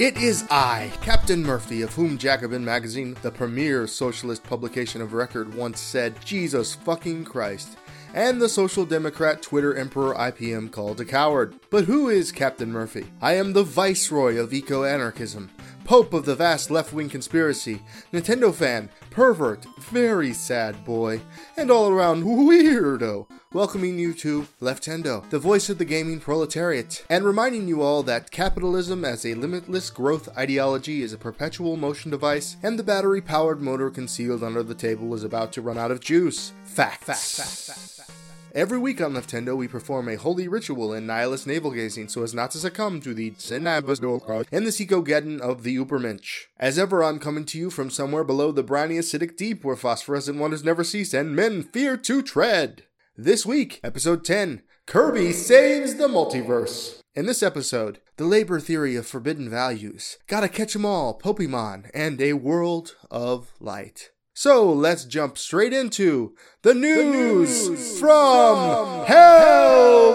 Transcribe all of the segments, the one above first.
It is I, Captain Murphy, of whom Jacobin magazine, the premier socialist publication of record, once said, Jesus fucking Christ, and the Social Democrat Twitter emperor IPM called a coward. But who is Captain Murphy? I am the viceroy of eco anarchism, pope of the vast left wing conspiracy, Nintendo fan, pervert, very sad boy, and all around weirdo welcoming you to Leftendo, the voice of the gaming proletariat, and reminding you all that capitalism as a limitless growth ideology is a perpetual motion device, and the battery powered motor concealed under the table is about to run out of juice. Facts. Every week on Leftendo, we perform a holy ritual in nihilist navel gazing so as not to succumb to the Sinabasdolkar and the Psychogeddon of the Ubermensch. As ever, I'm coming to you from somewhere below the briny acidic deep where phosphorescent wonders never cease and men fear to tread. This week, episode 10 Kirby Saves the Multiverse. In this episode, the labor theory of forbidden values, gotta catch 'em all, Pokemon, and a world of light. So let's jump straight into the news, the news from, from hell.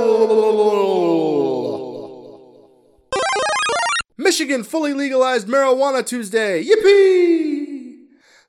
Michigan fully legalized marijuana Tuesday. Yippee!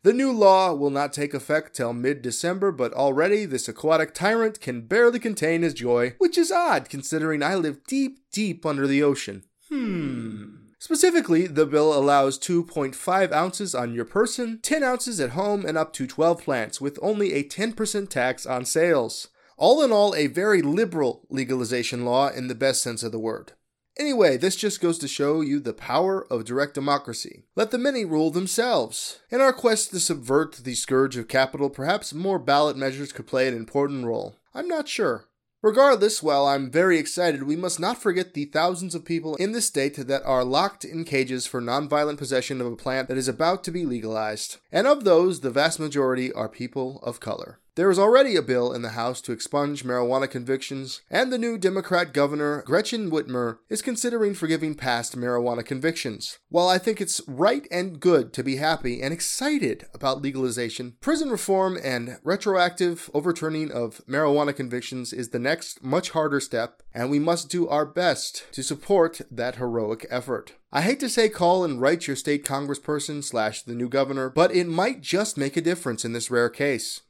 The new law will not take effect till mid December, but already this aquatic tyrant can barely contain his joy, which is odd considering I live deep, deep under the ocean. Hmm. Specifically, the bill allows 2.5 ounces on your person, 10 ounces at home, and up to 12 plants, with only a 10% tax on sales. All in all, a very liberal legalization law in the best sense of the word. Anyway, this just goes to show you the power of direct democracy. Let the many rule themselves. In our quest to subvert the scourge of capital, perhaps more ballot measures could play an important role. I'm not sure. Regardless, while I'm very excited, we must not forget the thousands of people in this state that are locked in cages for nonviolent possession of a plant that is about to be legalized. And of those, the vast majority are people of color. There is already a bill in the House to expunge marijuana convictions, and the new Democrat governor, Gretchen Whitmer, is considering forgiving past marijuana convictions. While I think it's right and good to be happy and excited about legalization, prison reform and retroactive overturning of marijuana convictions is the next, much harder step, and we must do our best to support that heroic effort. I hate to say call and write your state congressperson slash the new governor, but it might just make a difference in this rare case.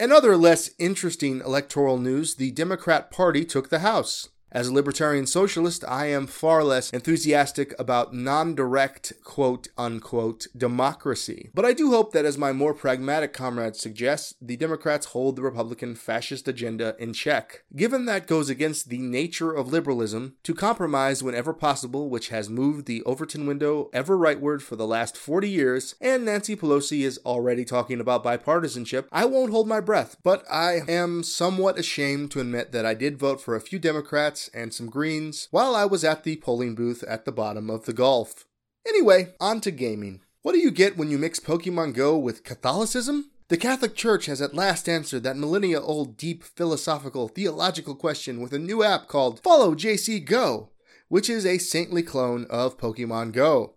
In other less interesting electoral news, the Democrat Party took the House. As a libertarian socialist, I am far less enthusiastic about non direct, quote unquote, democracy. But I do hope that, as my more pragmatic comrades suggest, the Democrats hold the Republican fascist agenda in check. Given that goes against the nature of liberalism, to compromise whenever possible, which has moved the Overton window ever rightward for the last 40 years, and Nancy Pelosi is already talking about bipartisanship, I won't hold my breath. But I am somewhat ashamed to admit that I did vote for a few Democrats and some greens while I was at the polling booth at the bottom of the Gulf. Anyway, on to gaming. What do you get when you mix Pokemon Go with Catholicism? The Catholic Church has at last answered that millennia old deep philosophical theological question with a new app called Follow JC Go, which is a saintly clone of Pokemon Go.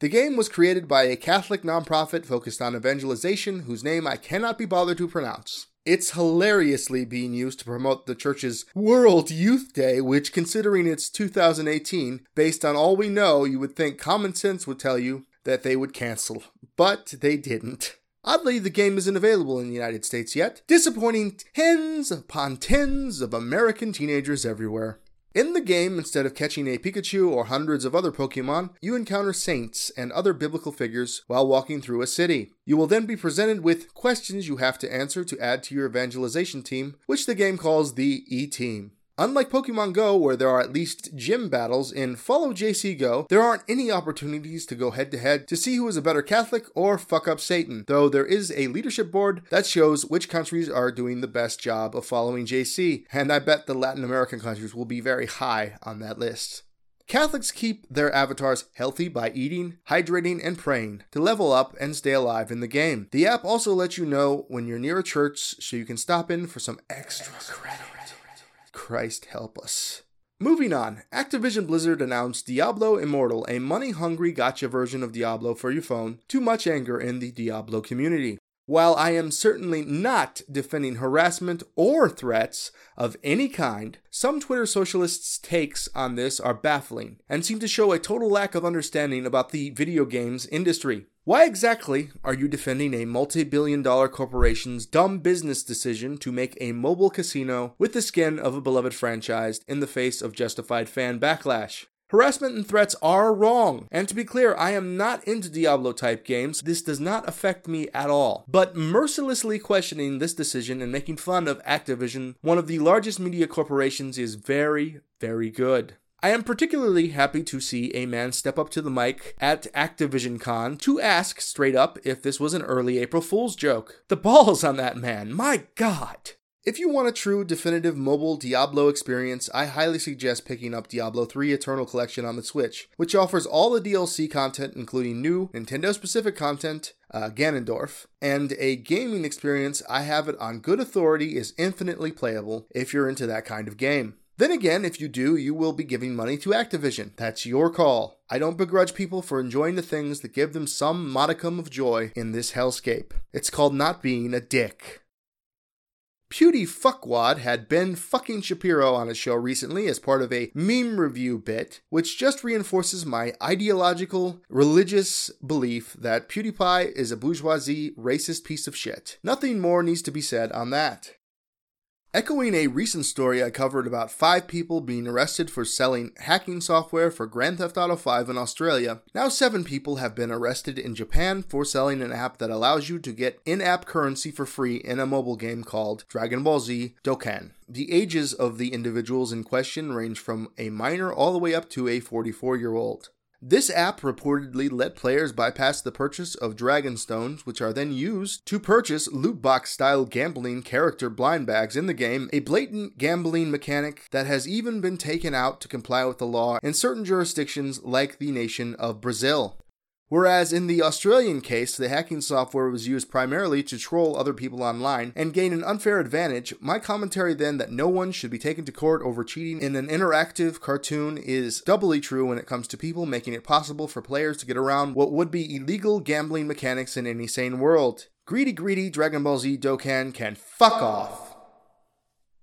The game was created by a Catholic nonprofit focused on evangelization whose name I cannot be bothered to pronounce. It's hilariously being used to promote the church's World Youth Day, which, considering it's 2018, based on all we know, you would think common sense would tell you that they would cancel. But they didn't. Oddly, the game isn't available in the United States yet, disappointing tens upon tens of American teenagers everywhere. In the game, instead of catching a Pikachu or hundreds of other Pokemon, you encounter saints and other biblical figures while walking through a city. You will then be presented with questions you have to answer to add to your evangelization team, which the game calls the E Team. Unlike Pokemon Go, where there are at least gym battles, in Follow JC Go, there aren't any opportunities to go head to head to see who is a better Catholic or fuck up Satan, though there is a leadership board that shows which countries are doing the best job of following JC, and I bet the Latin American countries will be very high on that list. Catholics keep their avatars healthy by eating, hydrating, and praying to level up and stay alive in the game. The app also lets you know when you're near a church so you can stop in for some extra credit. Christ help us. Moving on, Activision Blizzard announced Diablo Immortal, a money hungry gacha version of Diablo for your phone, to much anger in the Diablo community. While I am certainly not defending harassment or threats of any kind, some Twitter socialists' takes on this are baffling and seem to show a total lack of understanding about the video games industry. Why exactly are you defending a multi billion dollar corporation's dumb business decision to make a mobile casino with the skin of a beloved franchise in the face of justified fan backlash? Harassment and threats are wrong. And to be clear, I am not into Diablo type games. This does not affect me at all. But mercilessly questioning this decision and making fun of Activision, one of the largest media corporations, is very, very good. I am particularly happy to see a man step up to the mic at Activision Con to ask straight up if this was an early April Fool's joke. The balls on that man, my god! If you want a true, definitive mobile Diablo experience, I highly suggest picking up Diablo 3 Eternal Collection on the Switch, which offers all the DLC content, including new Nintendo specific content, uh, Ganondorf, and a gaming experience I have it on good authority is infinitely playable if you're into that kind of game. Then again, if you do, you will be giving money to Activision. That's your call. I don't begrudge people for enjoying the things that give them some modicum of joy in this hellscape. It's called not being a dick. Pewdie Fuckwad had Ben fucking Shapiro on his show recently as part of a meme review bit, which just reinforces my ideological, religious belief that PewDiePie is a bourgeoisie, racist piece of shit. Nothing more needs to be said on that. Echoing a recent story I covered about five people being arrested for selling hacking software for Grand Theft Auto 5 in Australia, now seven people have been arrested in Japan for selling an app that allows you to get in app currency for free in a mobile game called Dragon Ball Z Dokkan. The ages of the individuals in question range from a minor all the way up to a 44 year old. This app reportedly let players bypass the purchase of Dragon Stones, which are then used to purchase loot box style gambling character blind bags in the game, a blatant gambling mechanic that has even been taken out to comply with the law in certain jurisdictions like the nation of Brazil. Whereas in the Australian case, the hacking software was used primarily to troll other people online and gain an unfair advantage, my commentary then that no one should be taken to court over cheating in an interactive cartoon is doubly true when it comes to people making it possible for players to get around what would be illegal gambling mechanics in any sane world. Greedy, greedy Dragon Ball Z Dokkan can fuck off.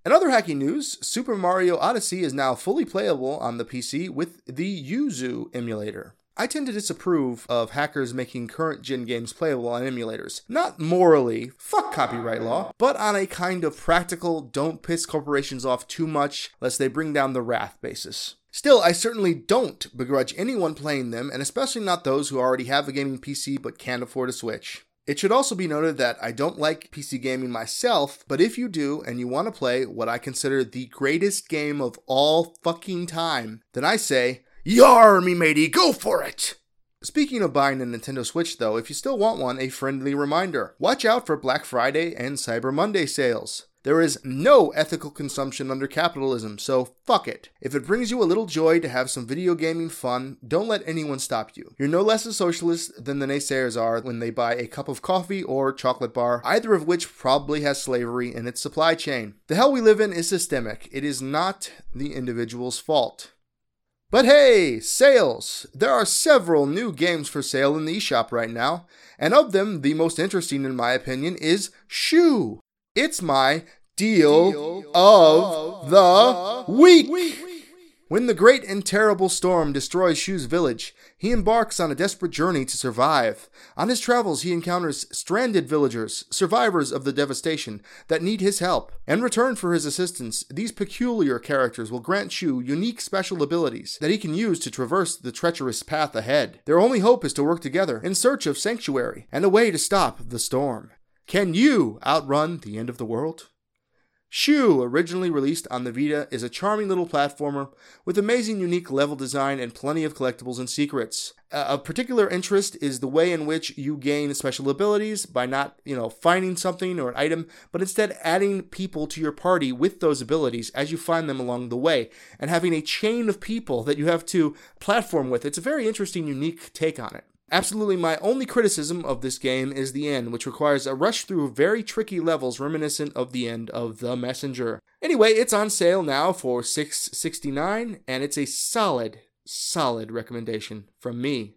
In other hacking news, Super Mario Odyssey is now fully playable on the PC with the Yuzu emulator. I tend to disapprove of hackers making current gen games playable on emulators. Not morally, fuck copyright law, but on a kind of practical, don't piss corporations off too much lest they bring down the wrath basis. Still, I certainly don't begrudge anyone playing them, and especially not those who already have a gaming PC but can't afford a Switch. It should also be noted that I don't like PC gaming myself, but if you do and you want to play what I consider the greatest game of all fucking time, then I say, Yar, me matey, go for it! Speaking of buying a Nintendo Switch, though, if you still want one, a friendly reminder watch out for Black Friday and Cyber Monday sales. There is no ethical consumption under capitalism, so fuck it. If it brings you a little joy to have some video gaming fun, don't let anyone stop you. You're no less a socialist than the naysayers are when they buy a cup of coffee or chocolate bar, either of which probably has slavery in its supply chain. The hell we live in is systemic, it is not the individual's fault. But hey, sales! There are several new games for sale in the eShop right now, and of them, the most interesting in my opinion is Shu. It's my deal, deal of, of, the, the week. week. When the great and terrible storm destroys Shu's village, he embarks on a desperate journey to survive. On his travels, he encounters stranded villagers, survivors of the devastation, that need his help. In return for his assistance, these peculiar characters will grant Shu unique special abilities that he can use to traverse the treacherous path ahead. Their only hope is to work together in search of sanctuary and a way to stop the storm. Can you outrun the end of the world? Shu, originally released on the Vita, is a charming little platformer with amazing unique level design and plenty of collectibles and secrets. Uh, of particular interest is the way in which you gain special abilities by not, you know, finding something or an item, but instead adding people to your party with those abilities as you find them along the way, and having a chain of people that you have to platform with. It's a very interesting, unique take on it. Absolutely, my only criticism of this game is the end, which requires a rush through very tricky levels reminiscent of the end of The Messenger. Anyway, it's on sale now for $6.69, and it's a solid, solid recommendation from me.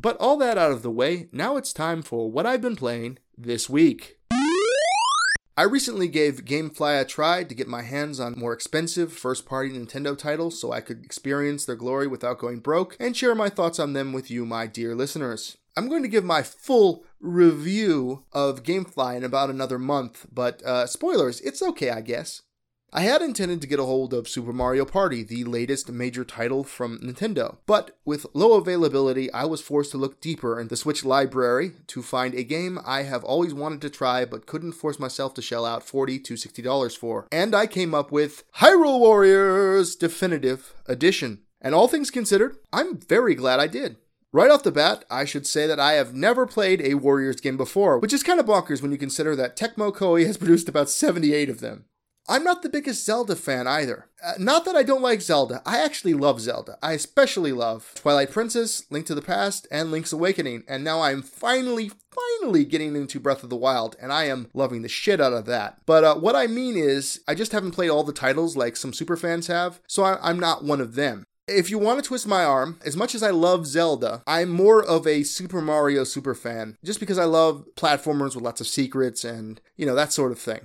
But all that out of the way, now it's time for what I've been playing this week. I recently gave Gamefly a try to get my hands on more expensive first party Nintendo titles so I could experience their glory without going broke and share my thoughts on them with you, my dear listeners. I'm going to give my full review of Gamefly in about another month, but uh, spoilers, it's okay, I guess. I had intended to get a hold of Super Mario Party, the latest major title from Nintendo, but with low availability, I was forced to look deeper in the Switch library to find a game I have always wanted to try but couldn't force myself to shell out 40 to $60 for. And I came up with Hyrule Warriors Definitive Edition. And all things considered, I'm very glad I did. Right off the bat, I should say that I have never played a Warriors game before, which is kind of bonkers when you consider that Tecmo Koei has produced about 78 of them. I'm not the biggest Zelda fan either. Uh, not that I don't like Zelda, I actually love Zelda. I especially love Twilight Princess, Link to the Past, and Link's Awakening, and now I'm finally, finally getting into Breath of the Wild, and I am loving the shit out of that. But uh, what I mean is, I just haven't played all the titles like some super fans have, so I- I'm not one of them. If you want to twist my arm, as much as I love Zelda, I'm more of a Super Mario super fan, just because I love platformers with lots of secrets and, you know, that sort of thing.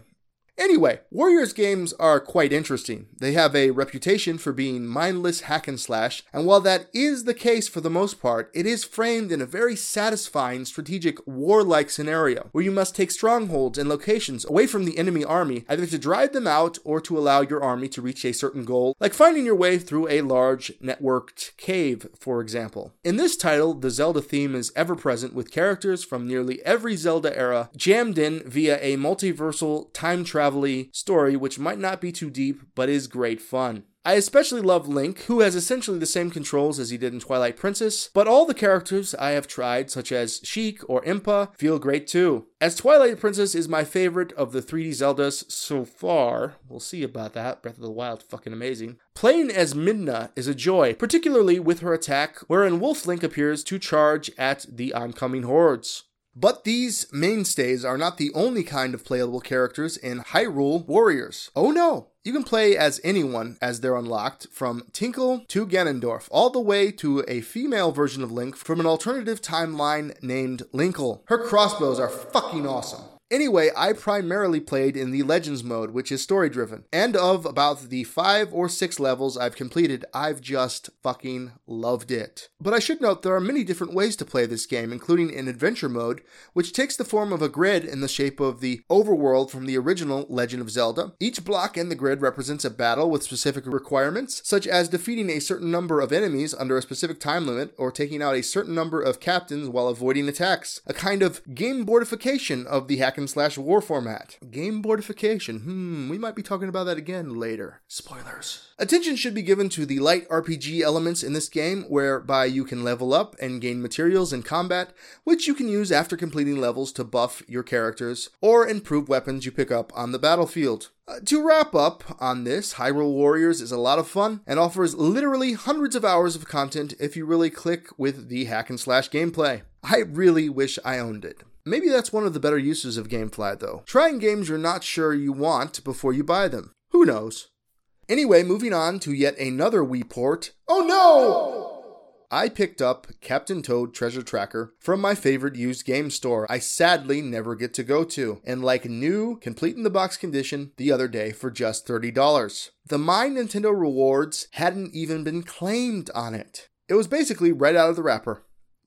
Anyway, Warriors games are quite interesting. They have a reputation for being mindless hack and slash, and while that is the case for the most part, it is framed in a very satisfying strategic warlike scenario where you must take strongholds and locations away from the enemy army, either to drive them out or to allow your army to reach a certain goal, like finding your way through a large networked cave, for example. In this title, the Zelda theme is ever present with characters from nearly every Zelda era jammed in via a multiversal time travel story which might not be too deep but is great fun. I especially love Link, who has essentially the same controls as he did in Twilight Princess, but all the characters I have tried, such as Sheik or Impa, feel great too. As Twilight Princess is my favorite of the 3D Zeldas so far, we'll see about that, Breath of the Wild, fucking amazing. Playing as Midna is a joy, particularly with her attack, wherein Wolf Link appears to charge at the oncoming hordes. But these mainstays are not the only kind of playable characters in Hyrule Warriors. Oh no! You can play as anyone as they're unlocked, from Tingle to Ganondorf, all the way to a female version of Link from an alternative timeline named Linkle. Her crossbows are fucking awesome. Anyway, I primarily played in the Legends mode, which is story driven. And of about the five or six levels I've completed, I've just fucking loved it. But I should note there are many different ways to play this game, including an adventure mode, which takes the form of a grid in the shape of the overworld from the original Legend of Zelda. Each block in the grid represents a battle with specific requirements, such as defeating a certain number of enemies under a specific time limit, or taking out a certain number of captains while avoiding attacks. A kind of game boardification of the hack and slash war format. Game boardification. Hmm, we might be talking about that again later. Spoilers. Attention should be given to the light RPG elements in this game, whereby you can level up and gain materials in combat, which you can use after completing levels to buff your characters or improve weapons you pick up on the battlefield. Uh, to wrap up on this, Hyrule Warriors is a lot of fun and offers literally hundreds of hours of content if you really click with the hack and slash gameplay. I really wish I owned it. Maybe that's one of the better uses of Gamefly, though. Trying games you're not sure you want before you buy them. Who knows? Anyway, moving on to yet another Wii port. Oh no! I picked up Captain Toad Treasure Tracker from my favorite used game store I sadly never get to go to, and like new, complete in the box condition the other day for just $30. The My Nintendo rewards hadn't even been claimed on it. It was basically right out of the wrapper.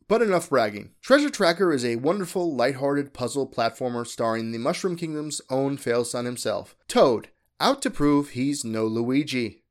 But enough bragging. Treasure Tracker is a wonderful, lighthearted puzzle platformer starring the Mushroom Kingdom's own fail son himself, Toad, out to prove he's no Luigi.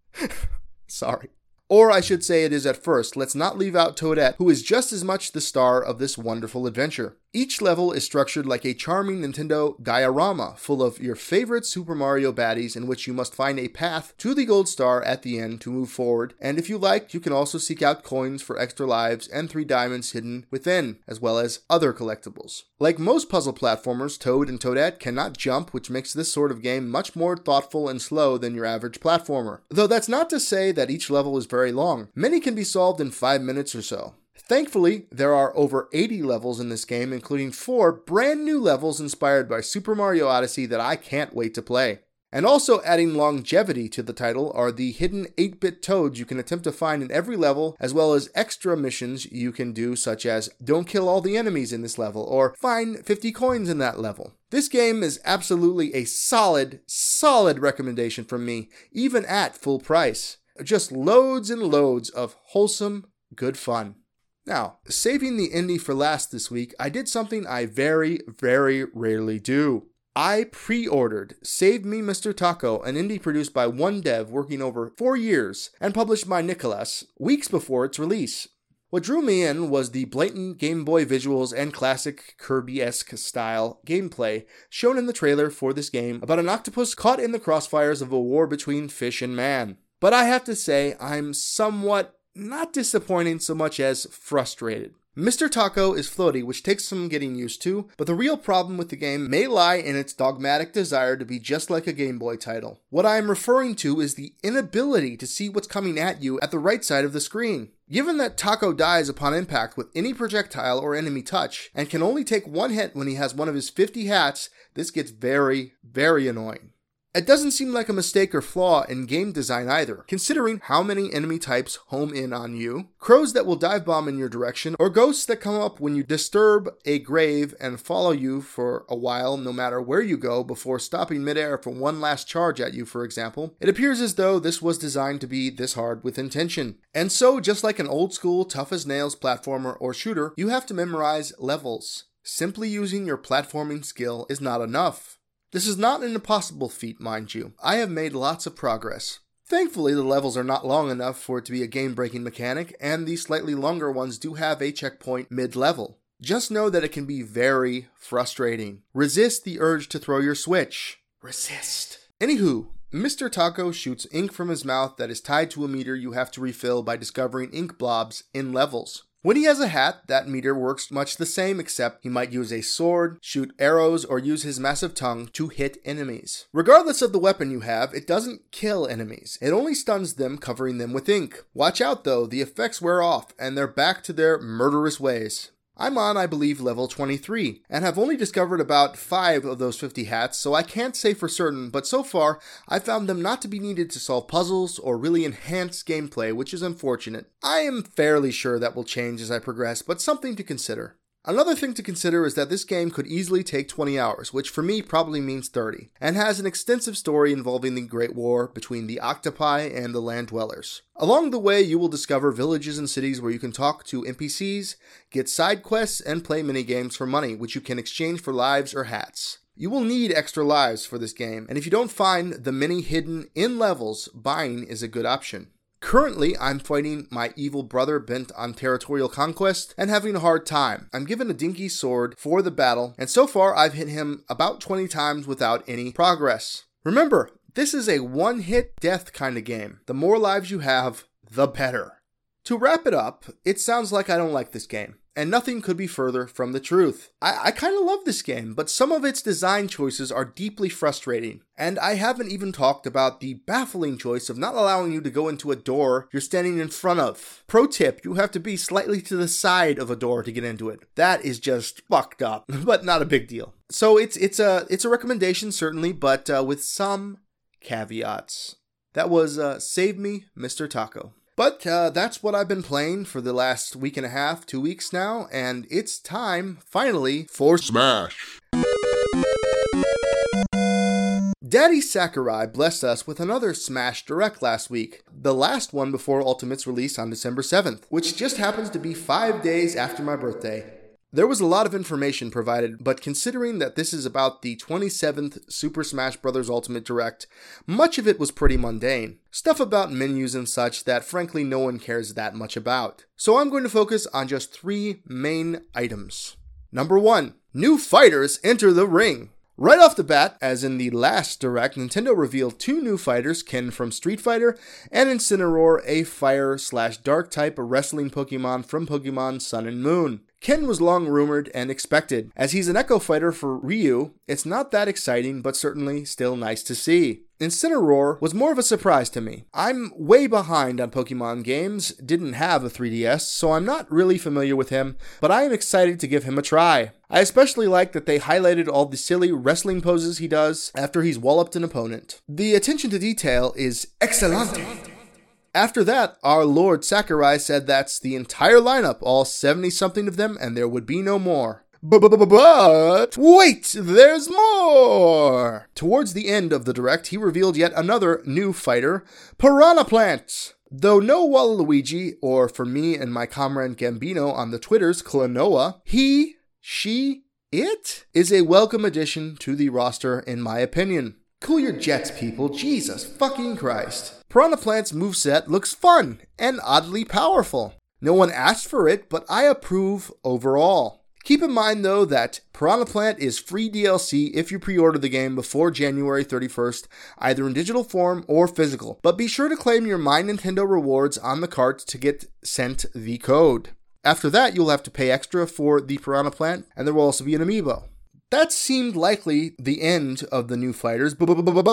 Sorry. Or I should say it is at first. Let's not leave out Toadette, who is just as much the star of this wonderful adventure. Each level is structured like a charming Nintendo diorama full of your favorite Super Mario baddies in which you must find a path to the gold star at the end to move forward, and if you like, you can also seek out coins for extra lives and three diamonds hidden within, as well as other collectibles. Like most puzzle platformers, Toad and Toadette cannot jump, which makes this sort of game much more thoughtful and slow than your average platformer. Though that's not to say that each level is very long. Many can be solved in 5 minutes or so. Thankfully, there are over 80 levels in this game, including four brand new levels inspired by Super Mario Odyssey that I can't wait to play. And also adding longevity to the title are the hidden 8 bit toads you can attempt to find in every level, as well as extra missions you can do, such as don't kill all the enemies in this level, or find 50 coins in that level. This game is absolutely a solid, solid recommendation from me, even at full price. Just loads and loads of wholesome, good fun. Now, saving the indie for last this week, I did something I very, very rarely do. I pre ordered Save Me Mr. Taco, an indie produced by one dev working over four years and published by Nicalis, weeks before its release. What drew me in was the blatant Game Boy visuals and classic Kirby esque style gameplay shown in the trailer for this game about an octopus caught in the crossfires of a war between fish and man. But I have to say, I'm somewhat not disappointing so much as frustrated. Mr. Taco is floaty, which takes some getting used to, but the real problem with the game may lie in its dogmatic desire to be just like a Game Boy title. What I am referring to is the inability to see what's coming at you at the right side of the screen. Given that Taco dies upon impact with any projectile or enemy touch, and can only take one hit when he has one of his 50 hats, this gets very, very annoying. It doesn't seem like a mistake or flaw in game design either, considering how many enemy types home in on you, crows that will dive bomb in your direction, or ghosts that come up when you disturb a grave and follow you for a while no matter where you go before stopping midair for one last charge at you, for example. It appears as though this was designed to be this hard with intention. And so, just like an old school tough as nails platformer or shooter, you have to memorize levels. Simply using your platforming skill is not enough. This is not an impossible feat, mind you. I have made lots of progress. Thankfully, the levels are not long enough for it to be a game breaking mechanic, and the slightly longer ones do have a checkpoint mid level. Just know that it can be very frustrating. Resist the urge to throw your switch. Resist. Anywho, Mr. Taco shoots ink from his mouth that is tied to a meter you have to refill by discovering ink blobs in levels. When he has a hat, that meter works much the same, except he might use a sword, shoot arrows, or use his massive tongue to hit enemies. Regardless of the weapon you have, it doesn't kill enemies. It only stuns them, covering them with ink. Watch out though, the effects wear off, and they're back to their murderous ways. I'm on, I believe, level 23, and have only discovered about 5 of those 50 hats, so I can't say for certain, but so far, I've found them not to be needed to solve puzzles or really enhance gameplay, which is unfortunate. I am fairly sure that will change as I progress, but something to consider. Another thing to consider is that this game could easily take 20 hours, which for me probably means 30, and has an extensive story involving the Great War between the octopi and the land dwellers. Along the way, you will discover villages and cities where you can talk to NPCs, get side quests, and play minigames for money, which you can exchange for lives or hats. You will need extra lives for this game, and if you don't find the many hidden in levels, buying is a good option. Currently, I'm fighting my evil brother bent on territorial conquest and having a hard time. I'm given a dinky sword for the battle, and so far I've hit him about 20 times without any progress. Remember, this is a one hit death kind of game. The more lives you have, the better. To wrap it up, it sounds like I don't like this game and nothing could be further from the truth. I, I kind of love this game, but some of its design choices are deeply frustrating. And I haven't even talked about the baffling choice of not allowing you to go into a door you're standing in front of. Pro tip, you have to be slightly to the side of a door to get into it. That is just fucked up, but not a big deal. So it's it's a it's a recommendation certainly, but uh, with some caveats. That was uh, Save Me, Mr. Taco. But uh, that's what I've been playing for the last week and a half, two weeks now, and it's time, finally, for Smash! Daddy Sakurai blessed us with another Smash Direct last week, the last one before Ultimate's release on December 7th, which just happens to be five days after my birthday. There was a lot of information provided, but considering that this is about the 27th Super Smash Bros. Ultimate Direct, much of it was pretty mundane. Stuff about menus and such that frankly no one cares that much about. So I'm going to focus on just three main items. Number 1. New fighters enter the ring. Right off the bat, as in the last Direct, Nintendo revealed two new fighters, Ken from Street Fighter, and Incineroar, a fire slash dark type wrestling Pokemon from Pokemon Sun and Moon. Ken was long rumored and expected. As he's an Echo fighter for Ryu, it's not that exciting, but certainly still nice to see. Incineroar was more of a surprise to me. I'm way behind on Pokemon games, didn't have a 3DS, so I'm not really familiar with him, but I am excited to give him a try. I especially like that they highlighted all the silly wrestling poses he does after he's walloped an opponent. The attention to detail is excellent. After that, our Lord Sakurai said that's the entire lineup, all 70 something of them, and there would be no more. But wait, there's more! Towards the end of the direct, he revealed yet another new fighter, Piranha Plant. Though no Waluigi, or for me and my comrade Gambino on the Twitters, Klonoa, he, she, it is a welcome addition to the roster, in my opinion. Cool your jets, people. Jesus fucking Christ. Piranha Plant's moveset looks fun and oddly powerful. No one asked for it, but I approve overall. Keep in mind though that Piranha Plant is free DLC if you pre-order the game before January 31st, either in digital form or physical. But be sure to claim your My Nintendo rewards on the cart to get sent the code. After that, you'll have to pay extra for the Piranha Plant, and there will also be an amiibo. That seemed likely the end of the new fighters, but,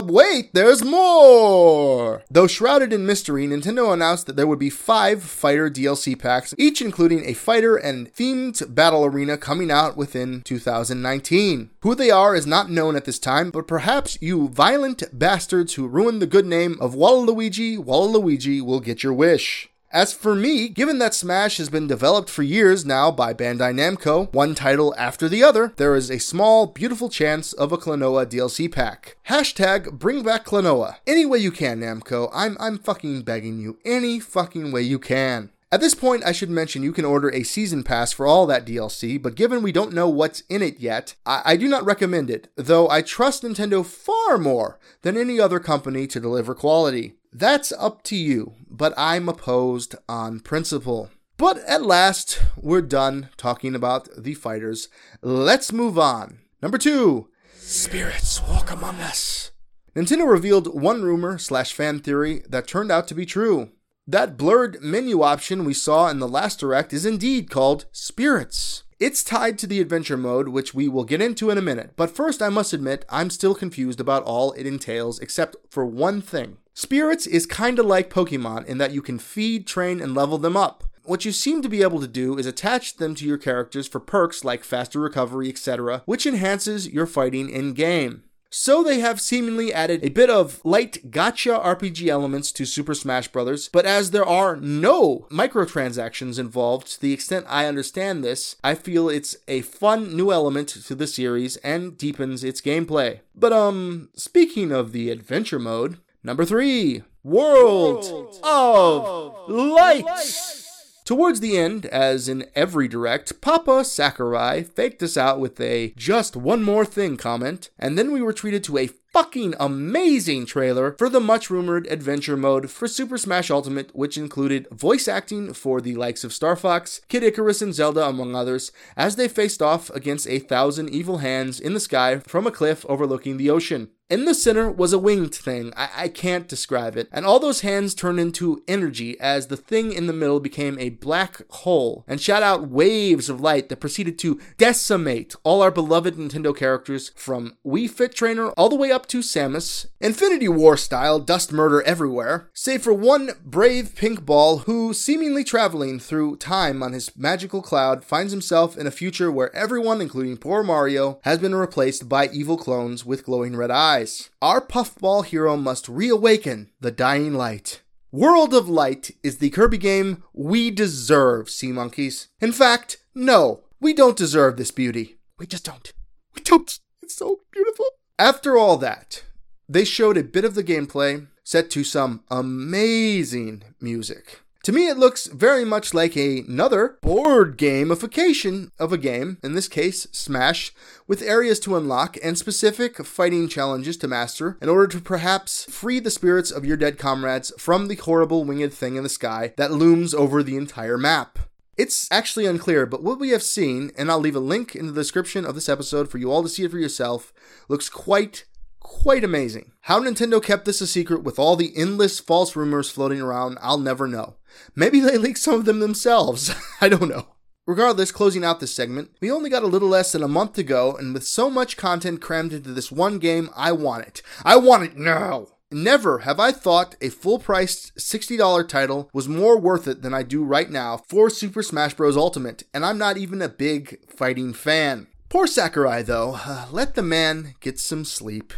wait, there's more! Though shrouded in mystery, Nintendo announced that there would be five fighter DLC packs, each including a fighter and themed battle arena coming out within 2019. Who they are is not known at this time, but perhaps you violent bastards who ruined the good name of Waluigi, Waluigi will get your wish. As for me, given that Smash has been developed for years now by Bandai Namco, one title after the other, there is a small, beautiful chance of a Klonoa DLC pack. Hashtag bring back Klonoa. Any way you can, Namco. I'm, I'm fucking begging you. Any fucking way you can. At this point, I should mention you can order a season pass for all that DLC, but given we don't know what's in it yet, I, I, do not recommend it, though I trust Nintendo far more than any other company to deliver quality. That's up to you, but I'm opposed on principle. But at last, we're done talking about the fighters. Let's move on. Number two, spirits walk among us. Nintendo revealed one rumor slash fan theory that turned out to be true. That blurred menu option we saw in the last direct is indeed called spirits. It's tied to the adventure mode, which we will get into in a minute, but first I must admit I'm still confused about all it entails except for one thing. Spirits is kinda like Pokemon in that you can feed, train, and level them up. What you seem to be able to do is attach them to your characters for perks like faster recovery, etc., which enhances your fighting in game. So they have seemingly added a bit of light gacha RPG elements to Super Smash Bros., but as there are no microtransactions involved, to the extent I understand this, I feel it's a fun new element to the series and deepens its gameplay. But um, speaking of the adventure mode, Number three, World, World of, of Light. Light. Towards the end, as in every direct, Papa Sakurai faked us out with a just one more thing comment, and then we were treated to a fucking amazing trailer for the much rumored adventure mode for Super Smash Ultimate, which included voice acting for the likes of Star Fox, Kid Icarus, and Zelda, among others, as they faced off against a thousand evil hands in the sky from a cliff overlooking the ocean. In the center was a winged thing. I-, I can't describe it. And all those hands turned into energy as the thing in the middle became a black hole and shot out waves of light that proceeded to decimate all our beloved Nintendo characters from Wii Fit Trainer all the way up to Samus. Infinity War style dust murder everywhere, save for one brave pink ball who, seemingly traveling through time on his magical cloud, finds himself in a future where everyone, including poor Mario, has been replaced by evil clones with glowing red eyes our puffball hero must reawaken the dying light. World of Light is the Kirby game we deserve, Sea Monkeys. In fact, no, we don't deserve this beauty. We just don't. We don't. It's so beautiful. After all that, they showed a bit of the gameplay set to some amazing music. To me, it looks very much like another board gamification of a game, in this case, Smash, with areas to unlock and specific fighting challenges to master in order to perhaps free the spirits of your dead comrades from the horrible winged thing in the sky that looms over the entire map. It's actually unclear, but what we have seen, and I'll leave a link in the description of this episode for you all to see it for yourself, looks quite quite amazing. How Nintendo kept this a secret with all the endless false rumors floating around, I'll never know. Maybe they leaked some of them themselves. I don't know. Regardless, closing out this segment, we only got a little less than a month to go, and with so much content crammed into this one game, I want it. I want it now! Never have I thought a full priced $60 title was more worth it than I do right now for Super Smash Bros. Ultimate, and I'm not even a big fighting fan. Poor Sakurai, though. Uh, let the man get some sleep.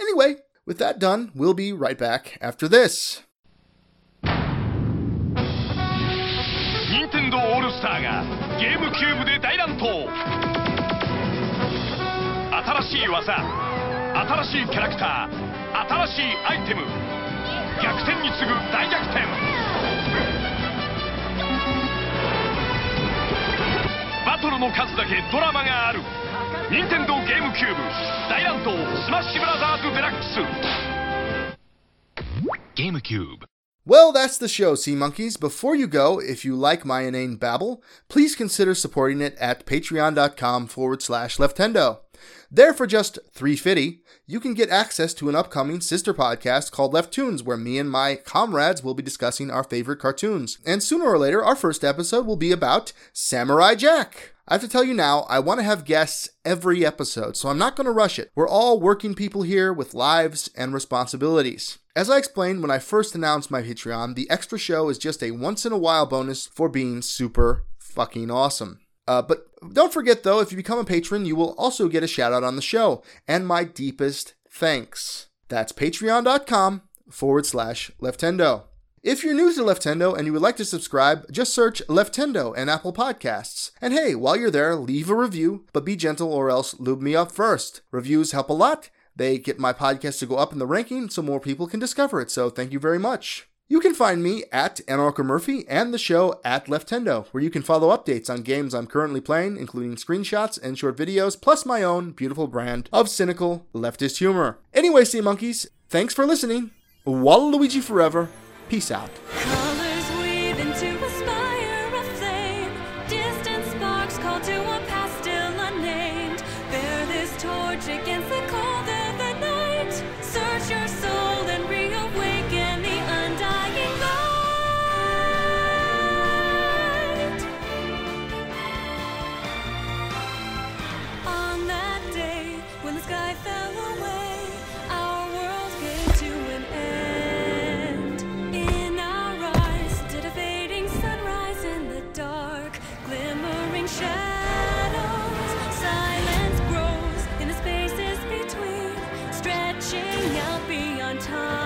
Anyway, with that done, we'll be right back after this. 任天堂オールスターがゲームキューブで大乱闘新しい技新しいキャラクター 新しいアイテム逆転に次ぐ大逆転バトルの数だけドラマがある任天堂ゲームキューブ大乱闘スマッシュブラザーズデラックスゲームキューブ Well, that's the show, Sea Monkeys. Before you go, if you like my inane babble, please consider supporting it at patreon.com forward slash leftendo. There for just 350, you can get access to an upcoming sister podcast called Left Tunes, where me and my comrades will be discussing our favorite cartoons. And sooner or later, our first episode will be about Samurai Jack. I have to tell you now, I want to have guests every episode, so I'm not going to rush it. We're all working people here with lives and responsibilities. As I explained when I first announced my Patreon, the extra show is just a once in a while bonus for being super fucking awesome. Uh, but don't forget, though, if you become a patron, you will also get a shout out on the show and my deepest thanks. That's patreon.com forward slash leftendo. If you're new to Leftendo and you would like to subscribe, just search Leftendo and Apple Podcasts. And hey, while you're there, leave a review, but be gentle or else lube me up first. Reviews help a lot. They get my podcast to go up in the ranking so more people can discover it, so thank you very much. You can find me at Anarcho Murphy and the show at Leftendo, where you can follow updates on games I'm currently playing, including screenshots and short videos, plus my own beautiful brand of cynical leftist humor. Anyway, Sea Monkeys, thanks for listening. Waluigi forever. Peace out. be on time.